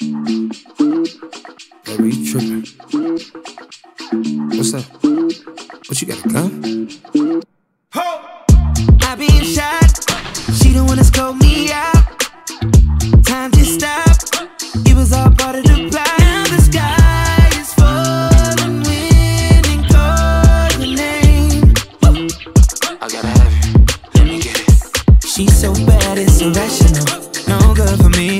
Baby, you tripping. What's that? What you got a gun? I been shot. She don't wanna scope me out. Time to stop. It was all part of the plan. Now the sky is falling, wind and cold your name. I gotta have it. Let me get it. She's so bad, it's irrational. No good for me.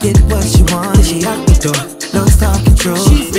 Get what she want, she locked the door, no stop control. She's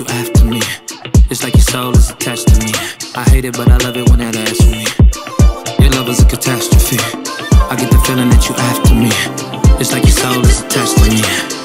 you after me. It's like your soul is attached to me. I hate it, but I love it when that ass for me. Your love is a catastrophe. I get the feeling that you after me. It's like your soul is attached to me.